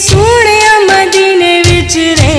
سونے مدینے وچ رہے